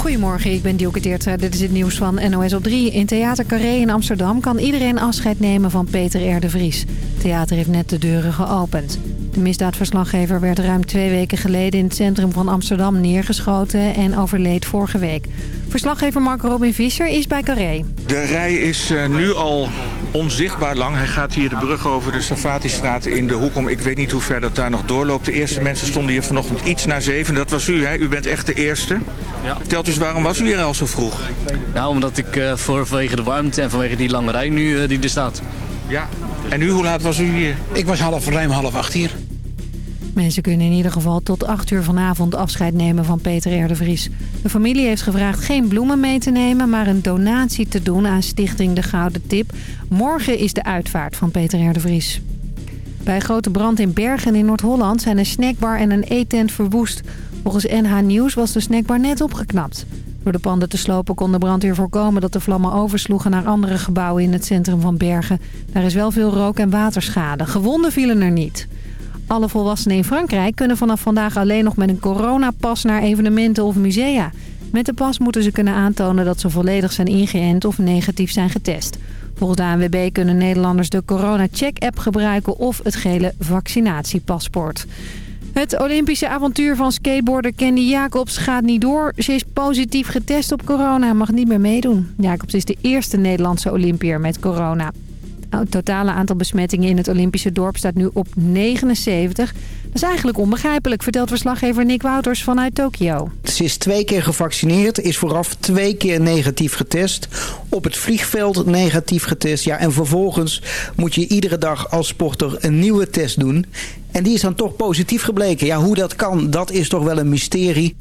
Goedemorgen, ik ben Dielke Teertra. Dit is het nieuws van NOS op 3. In Theater Carré in Amsterdam kan iedereen afscheid nemen van Peter R. de Vries. Theater heeft net de deuren geopend. De misdaadverslaggever werd ruim twee weken geleden in het centrum van Amsterdam neergeschoten en overleed vorige week. Verslaggever Mark Robin Visser is bij Carré. De rij is uh, nu al onzichtbaar lang. Hij gaat hier de brug over de Safatistraat in de hoek om. Ik weet niet hoe ver dat daar nog doorloopt. De eerste mensen stonden hier vanochtend iets na zeven. Dat was u, hè? U bent echt de eerste. Ja. Vertelt dus waarom was u hier al zo vroeg? Nou, omdat ik uh, voor, vanwege de warmte en vanwege die lange rij nu uh, die er staat. Ja. En u, hoe laat was u hier? Ik was half, ruim half acht hier. Mensen kunnen in ieder geval tot 8 uur vanavond afscheid nemen van Peter R. de Vries. De familie heeft gevraagd geen bloemen mee te nemen... maar een donatie te doen aan Stichting De Gouden Tip. Morgen is de uitvaart van Peter R. de Vries. Bij een grote brand in Bergen in Noord-Holland... zijn een snackbar en een eetent verwoest. Volgens NH Nieuws was de snackbar net opgeknapt. Door de panden te slopen kon de brandweer voorkomen dat de vlammen oversloegen naar andere gebouwen in het centrum van Bergen. Daar is wel veel rook- en waterschade. Gewonden vielen er niet. Alle volwassenen in Frankrijk kunnen vanaf vandaag alleen nog met een coronapas naar evenementen of musea. Met de pas moeten ze kunnen aantonen dat ze volledig zijn ingeënt of negatief zijn getest. Volgens de ANWB kunnen Nederlanders de Corona Check app gebruiken of het gele vaccinatiepaspoort. Het Olympische avontuur van skateboarder Candy Jacobs gaat niet door. Ze is positief getest op corona en mag niet meer meedoen. Jacobs is de eerste Nederlandse Olympier met corona. Nou, het totale aantal besmettingen in het Olympische dorp staat nu op 79. Dat is eigenlijk onbegrijpelijk, vertelt verslaggever Nick Wouters vanuit Tokio. Ze is twee keer gevaccineerd, is vooraf twee keer negatief getest. Op het vliegveld negatief getest. Ja, en vervolgens moet je iedere dag als sporter een nieuwe test doen. En die is dan toch positief gebleken. Ja, hoe dat kan, dat is toch wel een mysterie.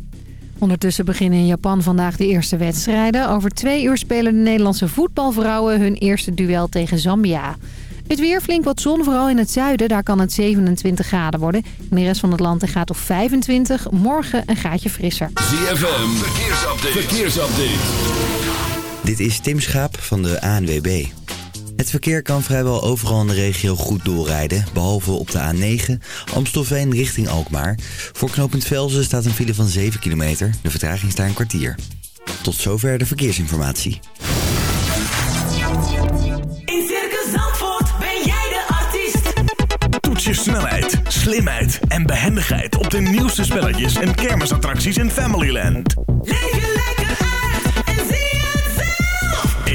Ondertussen beginnen in Japan vandaag de eerste wedstrijden. Over twee uur spelen de Nederlandse voetbalvrouwen hun eerste duel tegen Zambia. Het weer flink wat zon, vooral in het zuiden. Daar kan het 27 graden worden. In de rest van het land gaat op 25. Morgen een gaatje frisser. ZFM, verkeersupdate. verkeersupdate. Dit is Tim Schaap van de ANWB. Het verkeer kan vrijwel overal in de regio goed doorrijden, behalve op de A9, Amstelveen richting Alkmaar. Voor knooppunt Velzen staat een file van 7 kilometer, de vertraging staat een kwartier. Tot zover de verkeersinformatie. In Circus Zandvoort ben jij de artiest. Toets je snelheid, slimheid en behendigheid op de nieuwste spelletjes en kermisattracties in Familyland. Leef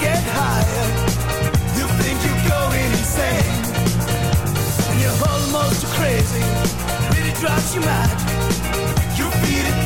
Get higher. You think you're going insane. And you're almost crazy, drives you mad. You feel it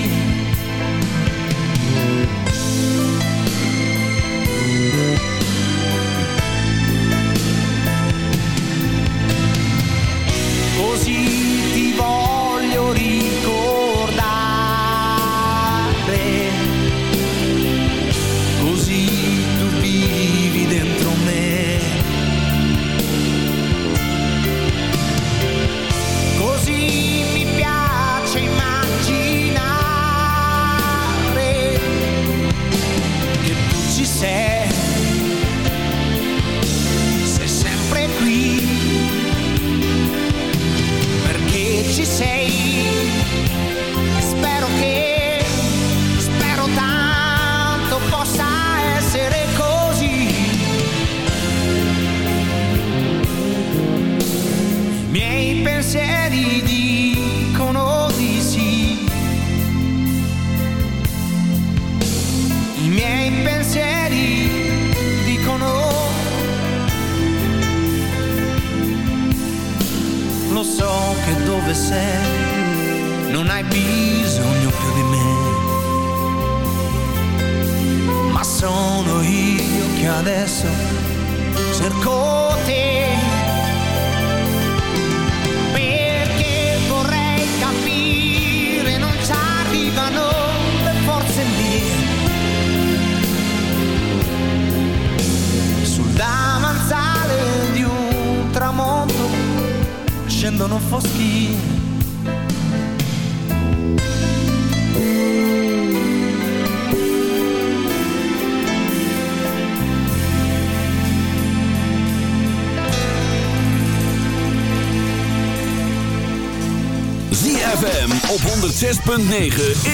ZFM op 106.9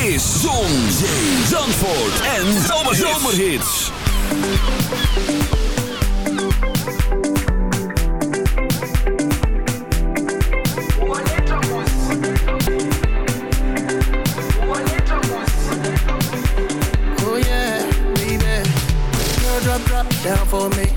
is Zon, Zee, Zandvoort en Zomerhits. Oh yeah, baby. Girl, drop, drop down for me.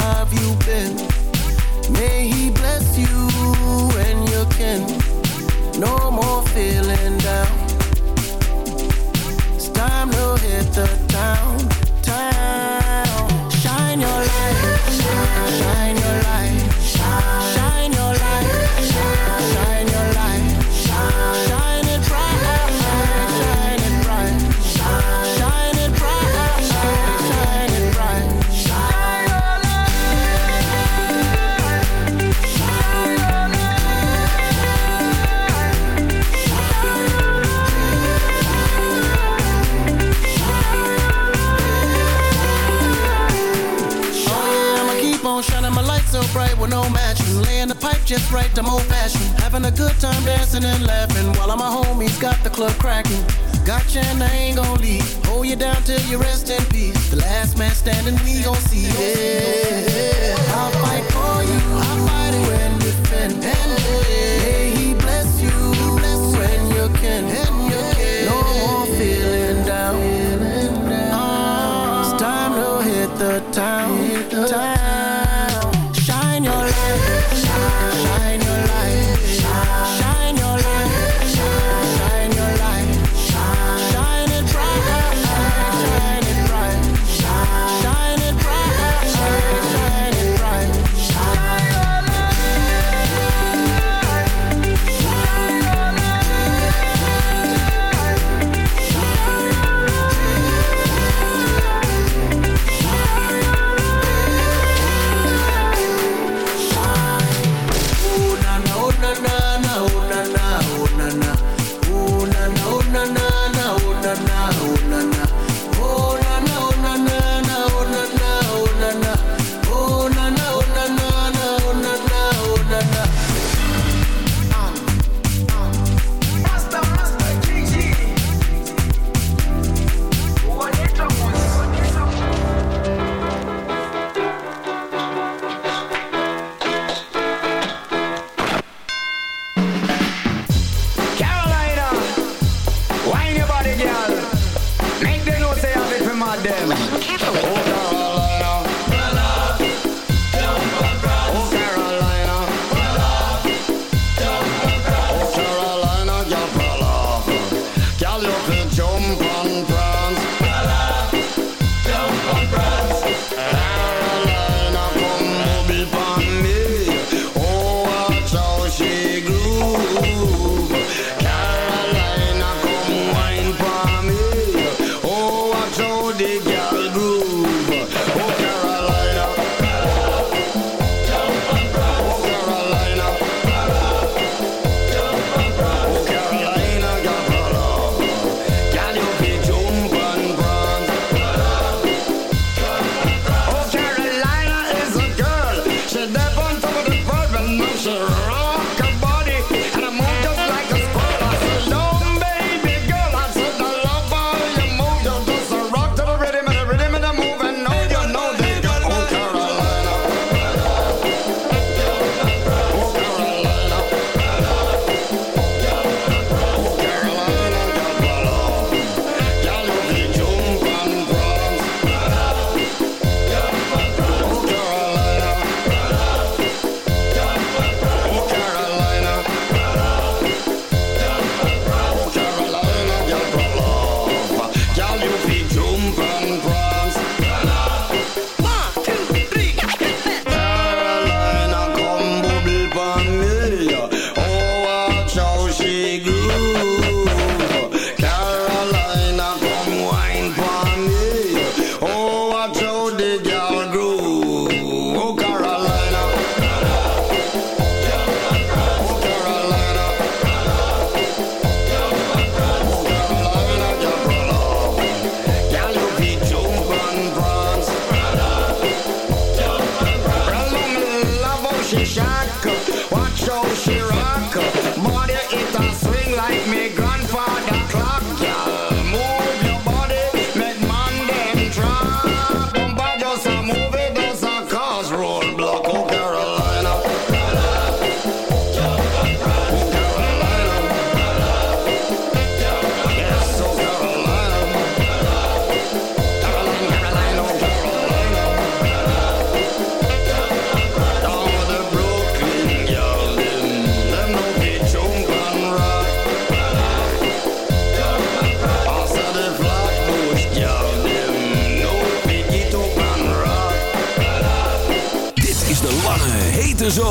have you been? May he bless you and your kin. No more feeling down. It's time to hit the town. just right, I'm old fashioned. Having a good time dancing and laughing while all my homies got the club cracking. Gotcha, and I ain't gon' leave. Hold you down till you rest in peace. The last man standing, we gon' see. Yeah, I'll fight for you. I'll fight it when defend.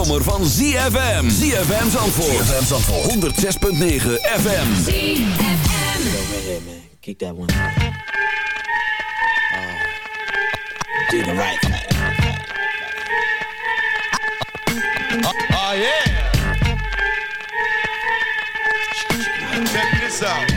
zomer van ZFM. ZFM Zandvoort. ZFM Zandvoort. 106.9 FM. ZFM. Do the right thing. Ah, this.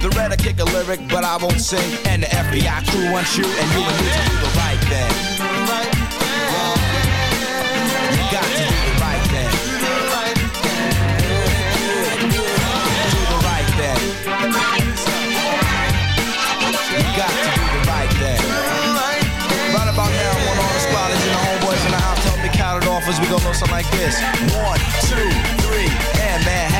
The red I kick a lyric, but I won't sing. And the FBI crew wants you, and you and me to do the right thing. You got to do the right thing. Do the right thing. You got to do the right thing. Right about now, I want all the and the homeboys in the house off as we go something like this. One, two, three, and Manhattan,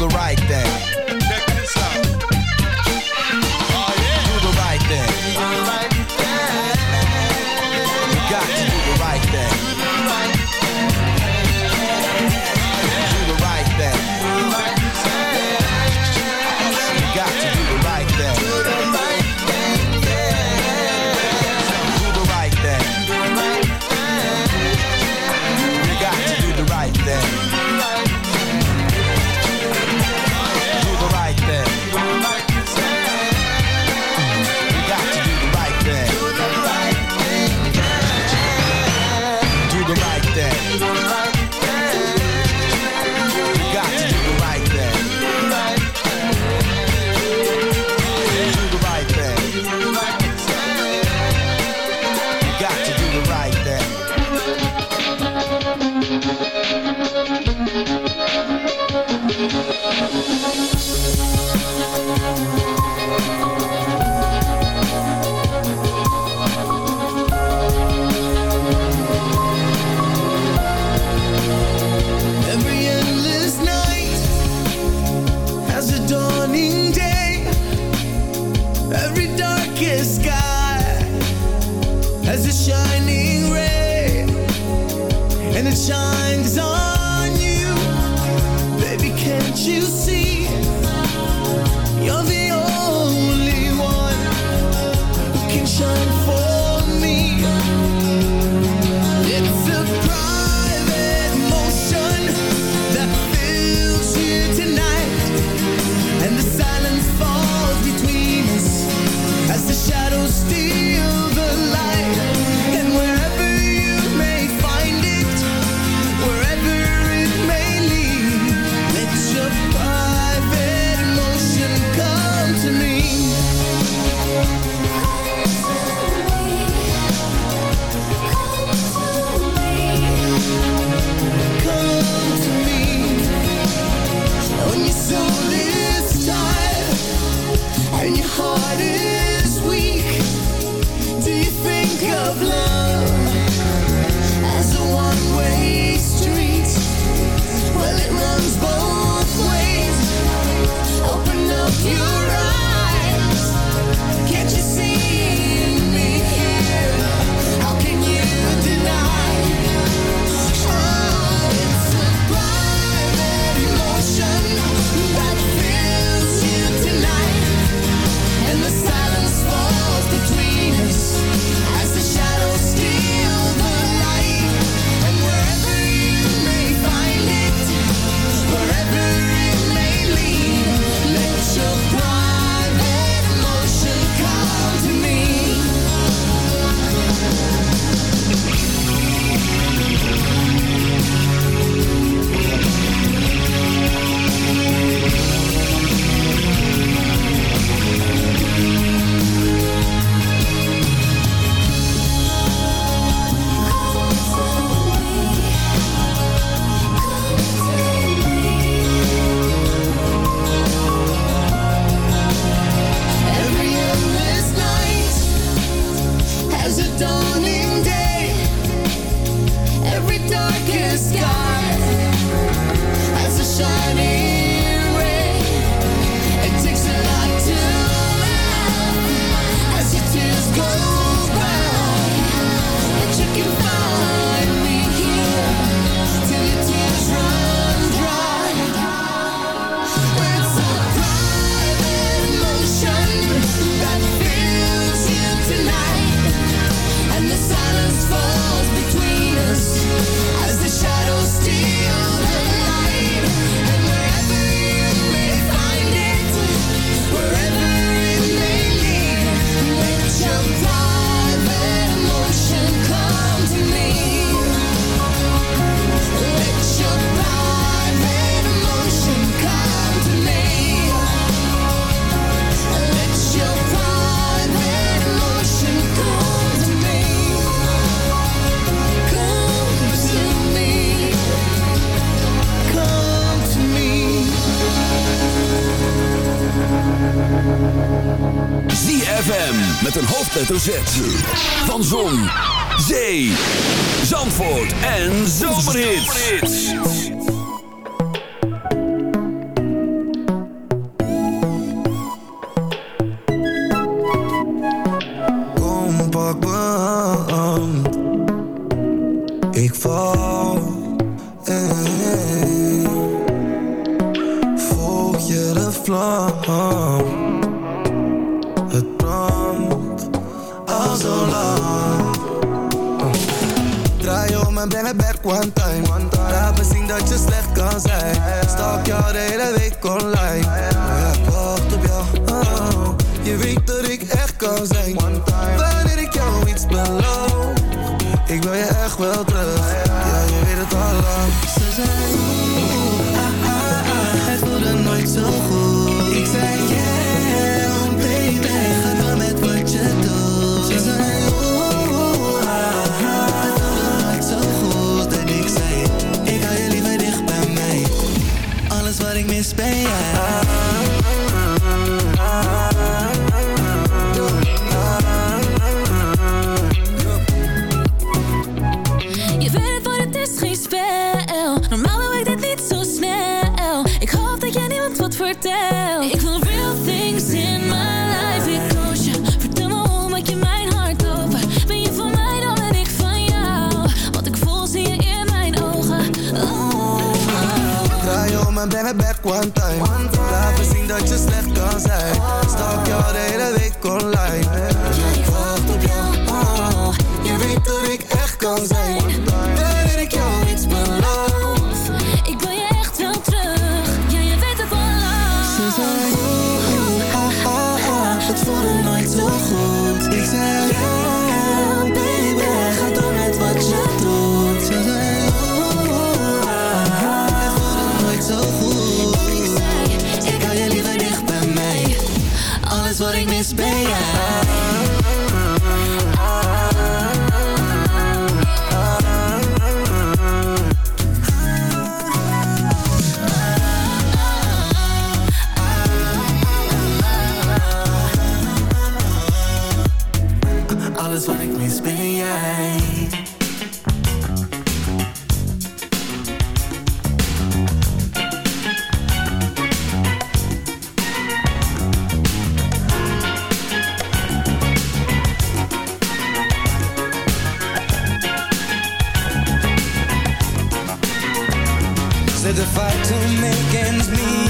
The right thing. hoofdletter Ik wil je echt wel terug. Ja, je weet het al lang. One time. One make ends meet.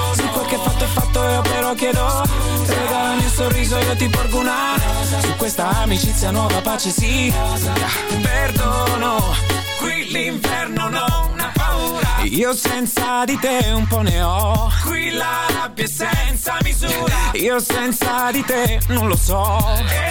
Se quel che fatto è fatto io però chiedo Regalami un sorriso io ti porgo una. Su questa amicizia nuova pace sì. Perdono Qui l'inferno non ha paura Io senza di te un po' ne ho Qui la rabbia senza misura Io senza di te non lo so E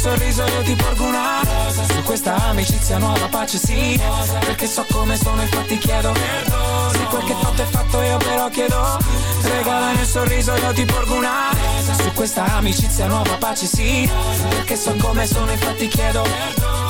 sorriso io ti porgo una Rosa. Su questa amicizia nuova pace sì Rosa. Perché so come sono infatti chiedo Perdono Se quel che è fatto è chiedo Regalami un sorriso, io ti porgo una Su questa amicizia nuova pace sì Perché so come sono, infatti chiedo perdono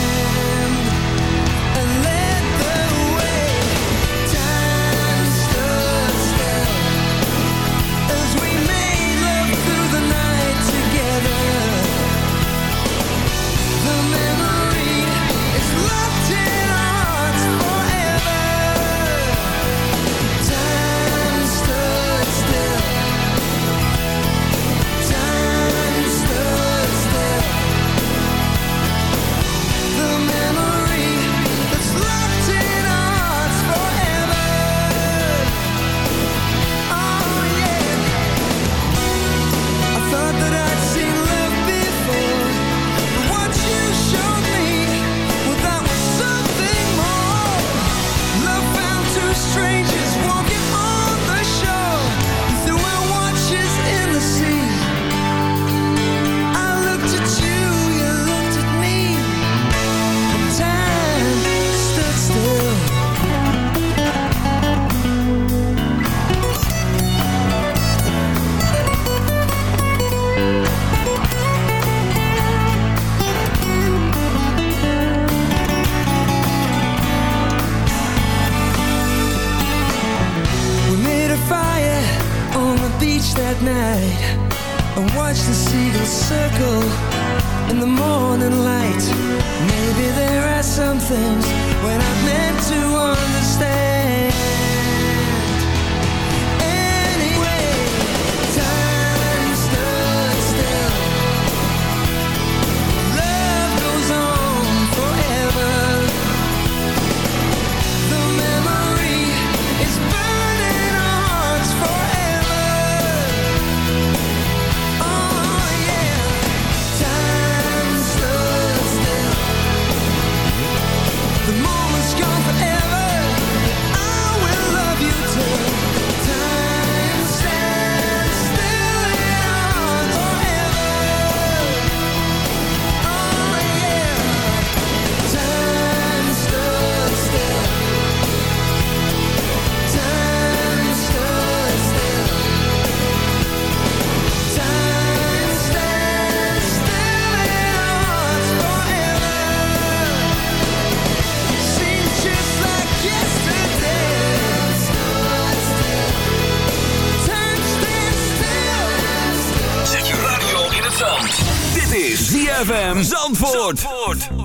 ZFM Zandvoort.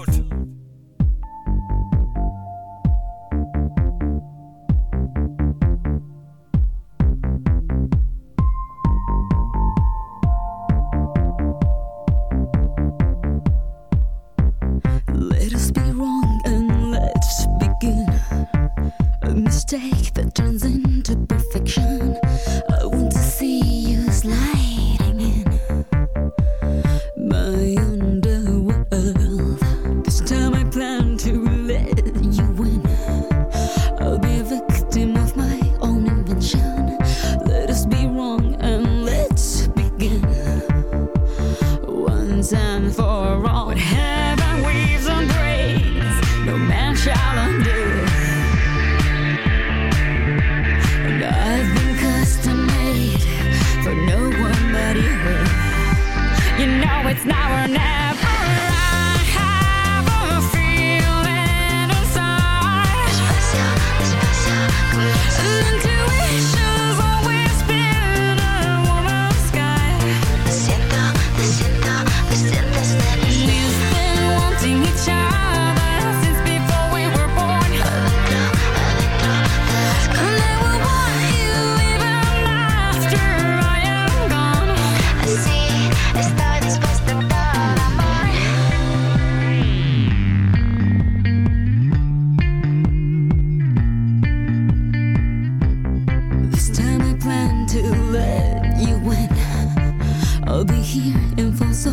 I'll be here in Fonso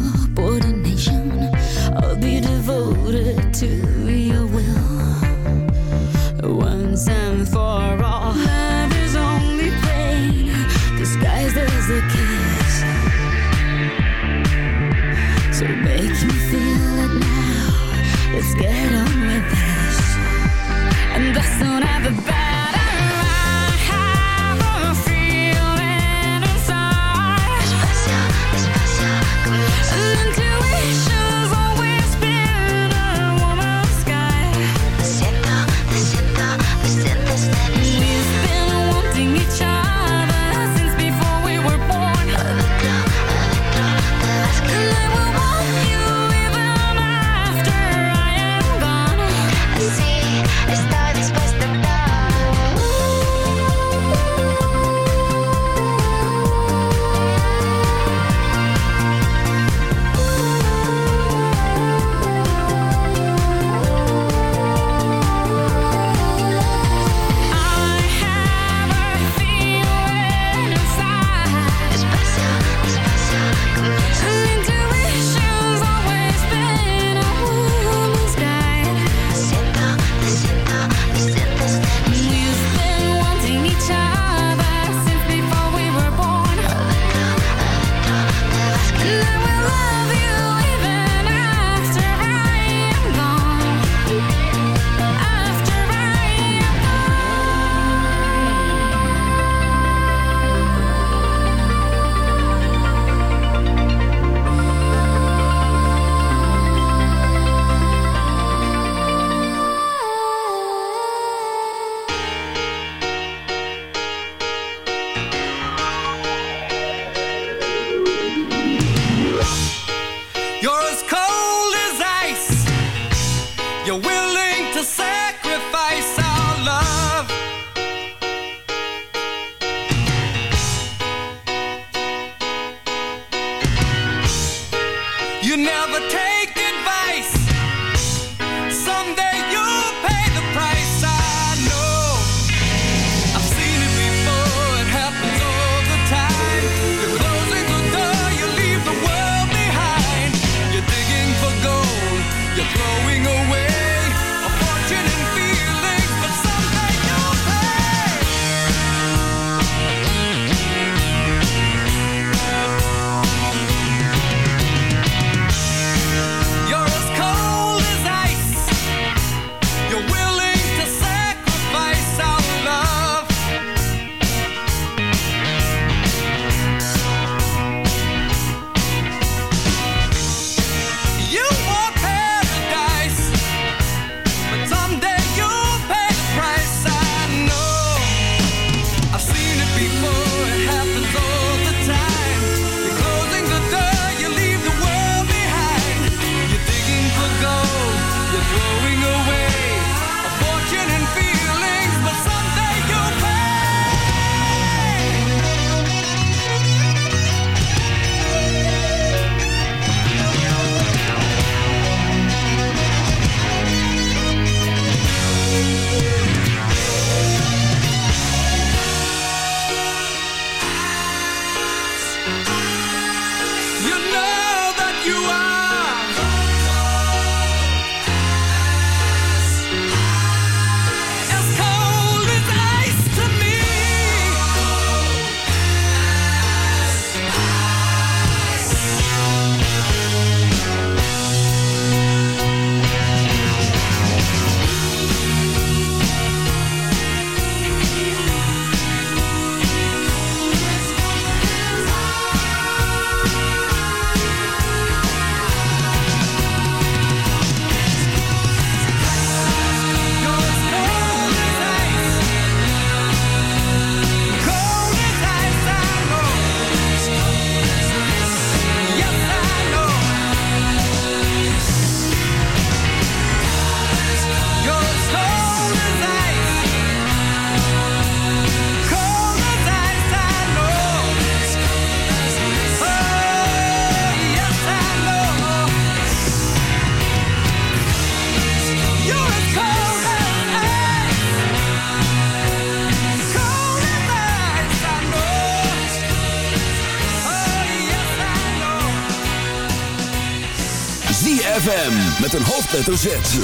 hoofdletter Z.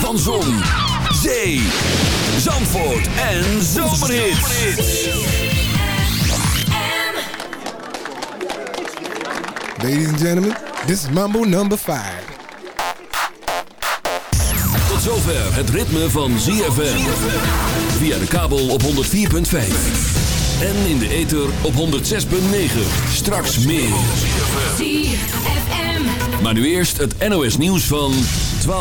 Van Zon, Zee, Zandvoort en Zomerhits. Ladies and gentlemen, this is Mambo number 5. Tot zover het ritme van ZFM. Via de kabel op 104.5. En in de ether op 106.9. Straks meer. Maar nu eerst het NOS nieuws van... 12.